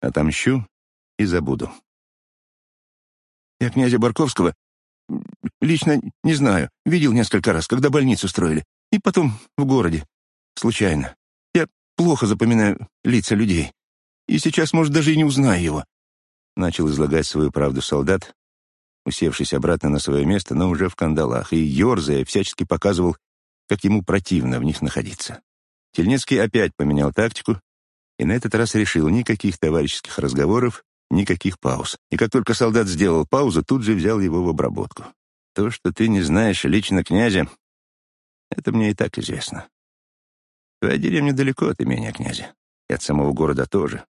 Отомщу и забуду. Я князя Барковского лично не знаю. Видел несколько раз, когда больницу строили. И потом в городе. Случайно. Я плохо запоминаю лица людей. И сейчас, может, даже и не узнаю его. Начал излагать свою правду солдат, усевшись обратно на свое место, но уже в кандалах, и, ерзая, всячески показывал, как ему противно в них находиться. Тельнецкий опять поменял тактику и на этот раз решил никаких товарищеских разговоров, никаких пауз. И как только солдат сделал паузу, тут же взял его в обработку. То, что ты не знаешь лично князя, это мне и так известно. Твоя деревня далеко от имения князя, и от самого города тоже.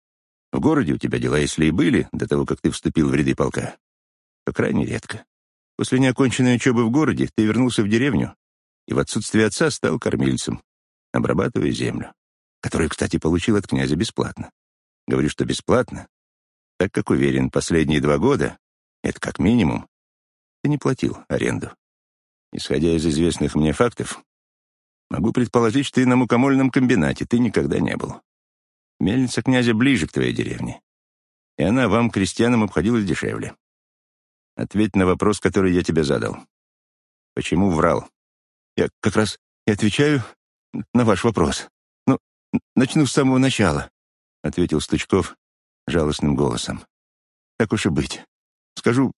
В городе у тебя дела, если и были, до того, как ты вступил в ряды полка, то крайне редко. После неоконченной учебы в городе ты вернулся в деревню и в отсутствие отца стал кормильцем, обрабатывая землю, которую, кстати, получил от князя бесплатно. Говорю, что бесплатно, так как уверен, последние два года, это как минимум, ты не платил аренду. Исходя из известных мне фактов, могу предположить, что и на мукомольном комбинате ты никогда не был. Мельница князя ближе к твоей деревне, и она вам, крестьянам, обходилась дешевле. Ответь на вопрос, который я тебе задал. Почему врал? Я как раз и отвечаю на ваш вопрос. Начну с самого начала, — ответил Стучков жалостным голосом. Так уж и быть. Скажу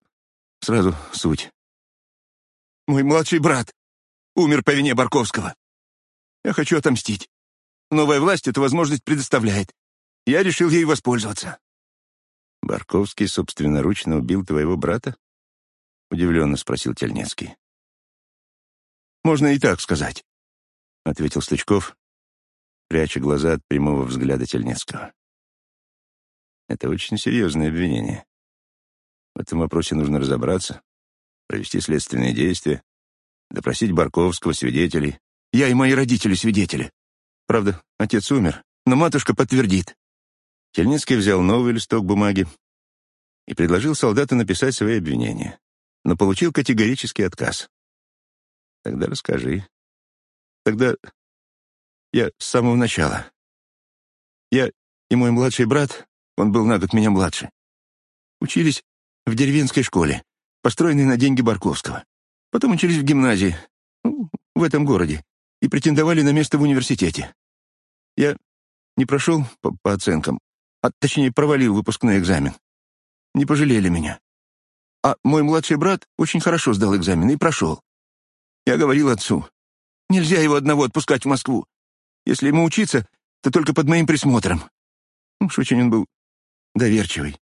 сразу суть. Мой младший брат умер по вине Барковского. Я хочу отомстить. Новая власть эту возможность предоставляет. Я решил ей воспользоваться. Барковский собственноручно убил твоего брата? Удивленно спросил Тельнецкий. Можно и так сказать, ответил Стучков, пряча глаза от прямого взгляда Тельнецкого. Это очень серьезное обвинение. В этом вопросе нужно разобраться, провести следственные действия, допросить Барковского, свидетелей. Я и мои родители свидетели. Правда, отец умер, но матушка подтвердит. Тельницкий взял новый листок бумаги и предложил солдату написать свои обвинения, но получил категорический отказ. Тогда расскажи. Тогда я с самого начала. Я и мой младший брат, он был на год меня младше, учились в деревенской школе, построенной на деньги Барковского. Потом учились в гимназии, ну, в этом городе, и претендовали на место в университете. Я не прошел по, по оценкам, а точнее провалил выпускной экзамен. Не пожалели меня. А мой младший брат очень хорошо сдал экзамен и прошел. Я говорил отцу, нельзя его одного отпускать в Москву. Если ему учиться, то только под моим присмотром. Уж очень он был доверчивый.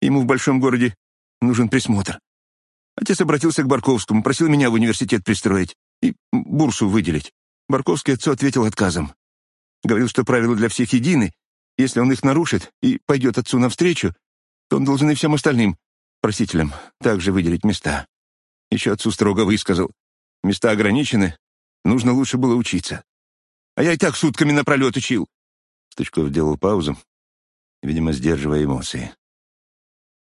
Ему в большом городе нужен присмотр. Отец обратился к Барковскому, просил меня в университет пристроить и бурсу выделить. Барковский отцу ответил отказом. Говорил, что правила для всех едины, если он их нарушит и пойдет отцу навстречу, то он должен и всем остальным просителям также выделить места. Еще отцу строго высказал. Места ограничены, нужно лучше было учиться. А я и так сутками напролет учил. Стучков делал паузу, видимо, сдерживая эмоции.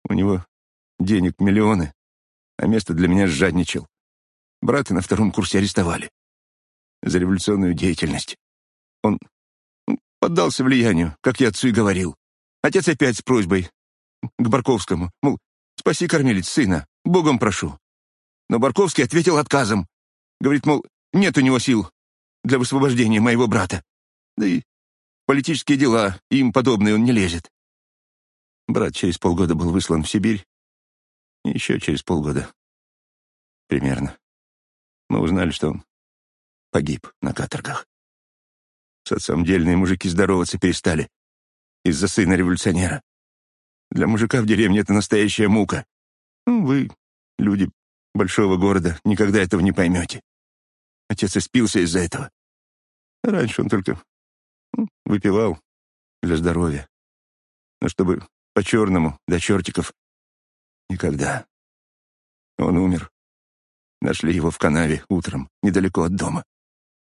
У него денег миллионы, а место для меня сжадничал. Брата на втором курсе арестовали. За революционную деятельность. Он поддался влиянию, как я отцу и говорил. Отец опять с просьбой к Барковскому, мол, спаси кормилец сына, Богом прошу. Но Барковский ответил отказом. Говорит, мол, нет у него сил для высвобождения моего брата. Да и политические дела им подобные он не лезет. Брат через полгода был выслан в Сибирь. Еще через полгода. Примерно. Мы узнали, что он погиб на каторгах. С отцом дельные мужики здороваться перестали. Из-за сына революционера. Для мужика в деревне это настоящая мука. Ну, вы, люди большого города, никогда этого не поймете. Отец испился из-за этого. Раньше он только ну, выпивал для здоровья. Но чтобы по-черному, до чертиков, никогда. Он умер. Нашли его в канаве утром, недалеко от дома.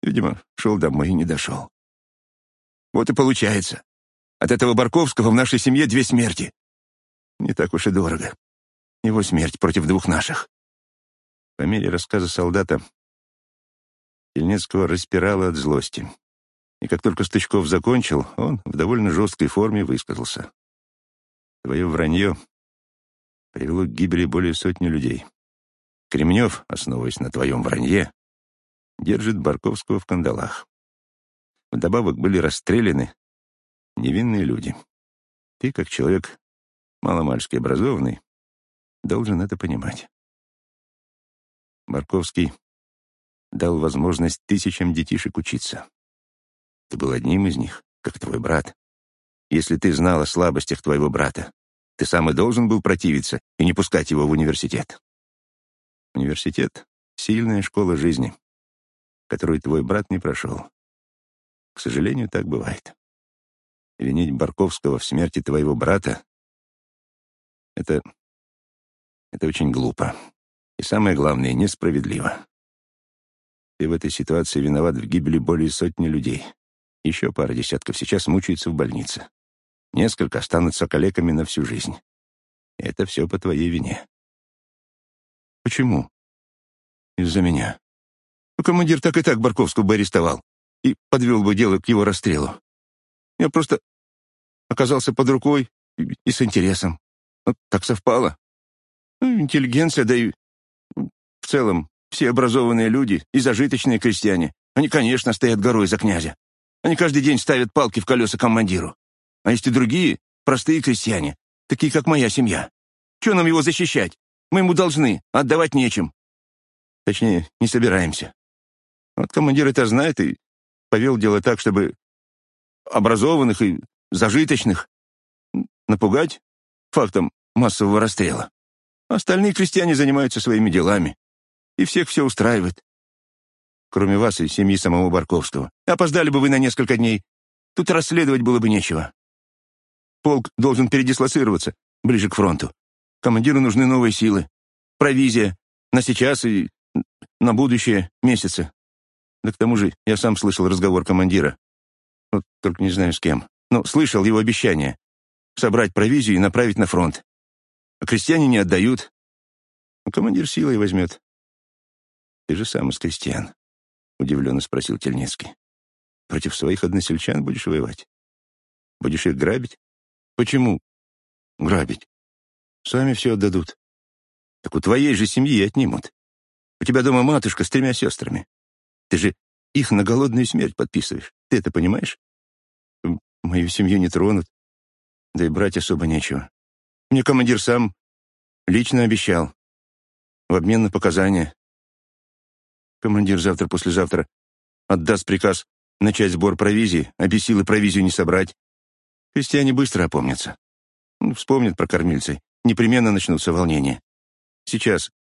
Видимо, шел домой и не дошел. Вот и получается. От этого Барковского в нашей семье две смерти. Не так уж и дорого. Его смерть против двух наших. По мере рассказа солдата Ельнецкого распирало от злости. И как только Стычков закончил, он в довольно жесткой форме высказался. Твое вранье привело к гибели более сотни людей. Кремнев, основываясь на твоем вранье, держит Барковского в кандалах. Вдобавок были расстреляны невинные люди. Ты, как человек маломальски образованный, должен это понимать. Барковский дал возможность тысячам детишек учиться. Ты был одним из них, как твой брат. Если ты знал о слабостях твоего брата, ты сам и должен был противиться и не пускать его в университет. Университет — сильная школа жизни, которую твой брат не прошел. К сожалению, так бывает. Винить Барковского в смерти твоего брата — это... это очень глупо. И самое главное, несправедливо. Ты в этой ситуации виноват в гибели более сотни людей. Еще пара десятков сейчас мучаются в больнице. Несколько останутся калеками на всю жизнь. Это все по твоей вине. Почему? Из-за меня. Ну, командир так и так Барковского бы арестовал и подвел бы дело к его расстрелу. Я просто оказался под рукой и, и с интересом. Вот так совпало. Ну, интеллигенция, да и в целом все образованные люди и зажиточные крестьяне, они, конечно, стоят горой за князя. Они каждый день ставят палки в колеса командиру. А есть и другие, простые крестьяне, такие, как моя семья. Чего нам его защищать? Мы ему должны, отдавать нечем. Точнее, не собираемся. Вот командир это знает и повел дело так, чтобы образованных и зажиточных напугать фактом массового расстрела. Остальные крестьяне занимаются своими делами и всех все устраивает. Кроме вас и семьи самого Барковского. Опоздали бы вы на несколько дней. Тут расследовать было бы нечего. Полк должен передислоцироваться ближе к фронту. Командиру нужны новые силы. Провизия. На сейчас и на будущее месяцы. Да к тому же я сам слышал разговор командира. Вот только не знаю с кем. Но слышал его обещание. Собрать провизию и направить на фронт. А крестьяне не отдают. А командир силой возьмет. Ты же сам из крестьян, — удивленно спросил Тельнецкий. Против своих односельчан будешь воевать? Будешь их грабить? Почему грабить? Сами все отдадут. Так у твоей же семьи отнимут. У тебя дома матушка с тремя сестрами. Ты же их на голодную смерть подписываешь. Ты это понимаешь? Мою семью не тронут. Да и брать особо нечего. Мне командир сам лично обещал. В обмен на показания. Командир завтра-послезавтра отдаст приказ начать сбор провизии, а без силы провизию не собрать. Крестьяне быстро опомнятся. Ну, вспомнят про кормильцы. Непременно начнутся волнения. Сейчас,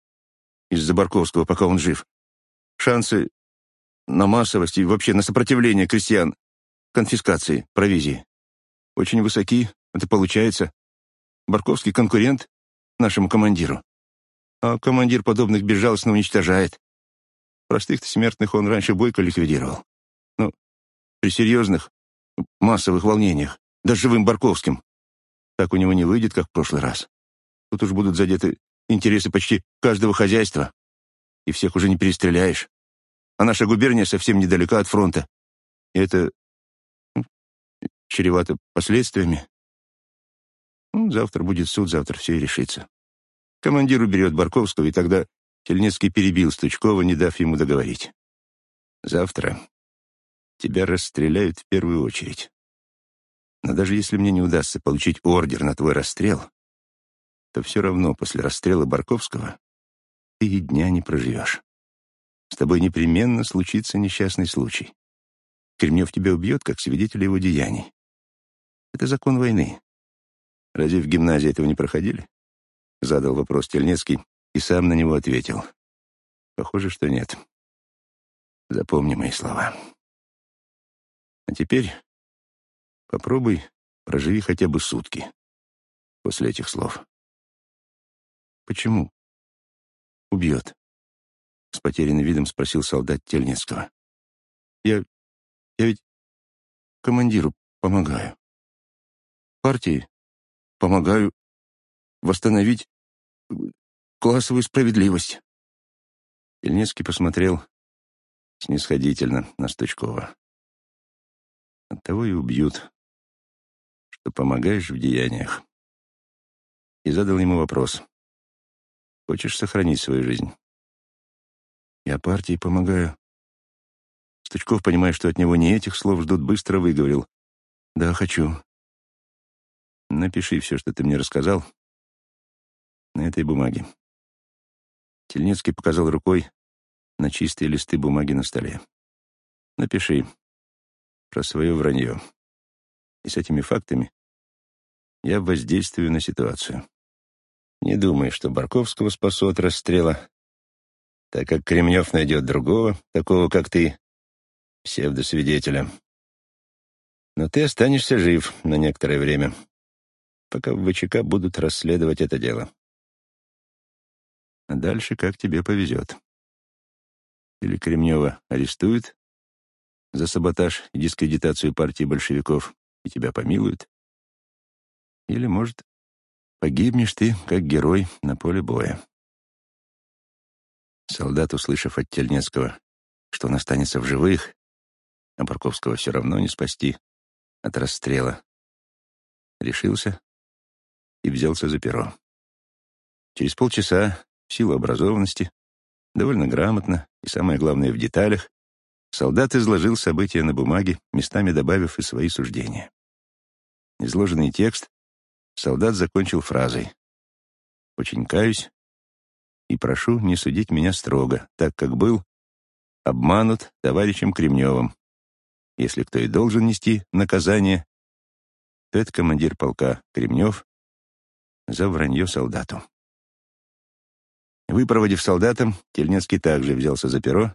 из-за Барковского, пока он жив, шансы на массовость и вообще на сопротивление крестьян конфискации провизии очень высоки. Это получается. Барковский конкурент нашему командиру. А командир подобных безжалостно уничтожает. Простых-то смертных он раньше бойко ликвидировал. Но при серьезных, массовых волнениях, даже живым Барковским, так у него не выйдет, как в прошлый раз. Тут уж будут задеты интересы почти каждого хозяйства, и всех уже не перестреляешь. А наша губерния совсем недалека от фронта. И это ну, чревато последствиями. Ну, завтра будет суд, завтра все и решится. Командир уберет Барковского, и тогда Тельнецкий перебил Стучкова, не дав ему договорить. «Завтра тебя расстреляют в первую очередь. Но даже если мне не удастся получить ордер на твой расстрел, то все равно после расстрела Барковского ты и дня не проживешь. С тобой непременно случится несчастный случай. Кремнев тебя убьет, как свидетеля его деяний. Это закон войны. Разве в гимназии этого не проходили? Задал вопрос Тельнецкий, и сам на него ответил. Похоже, что нет. Запомни мои слова. А теперь попробуй проживи хотя бы сутки после этих слов. Почему? Убьет. С потерянным видом спросил солдат Тельнецкого. Я... я ведь командиру помогаю. Партии помогаю восстановить классовую справедливость. Ильницкий посмотрел снисходительно на Стучкова. Оттого и убьют, что помогаешь в деяниях. и задал ему вопрос. «Хочешь сохранить свою жизнь?» «Я партии помогаю». Стучков, понимая, что от него не этих слов ждут, быстро выговорил. «Да, хочу». «Напиши все, что ты мне рассказал, на этой бумаге». Тельнецкий показал рукой на чистые листы бумаги на столе. «Напиши про свое вранье. И с этими фактами я воздействую на ситуацию. Не думай, что Барковского спасу от расстрела, так как Кремнев найдет другого, такого, как ты, псевдосвидетеля. Но ты останешься жив на некоторое время, пока в ВЧК будут расследовать это дело. А дальше как тебе повезет. Или Кремнева арестуют за саботаж и дискредитацию партии большевиков, и тебя помилуют. Или, может, погибнешь ты, как герой на поле боя. Солдат, услышав от Тельнецкого, что он останется в живых, а Барковского все равно не спасти от расстрела, решился и взялся за перо. Через полчаса, в силу образованности, довольно грамотно и, самое главное, в деталях, солдат изложил события на бумаге, местами добавив и свои суждения. Изложенный текст солдат закончил фразой «Очень каюсь и прошу не судить меня строго, так как был обманут товарищем Кремневым. Если кто и должен нести наказание, то это командир полка Кремнев за вранье солдату». Выпроводив солдатам, Тельнецкий также взялся за перо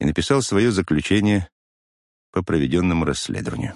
и написал свое заключение по проведенному расследованию.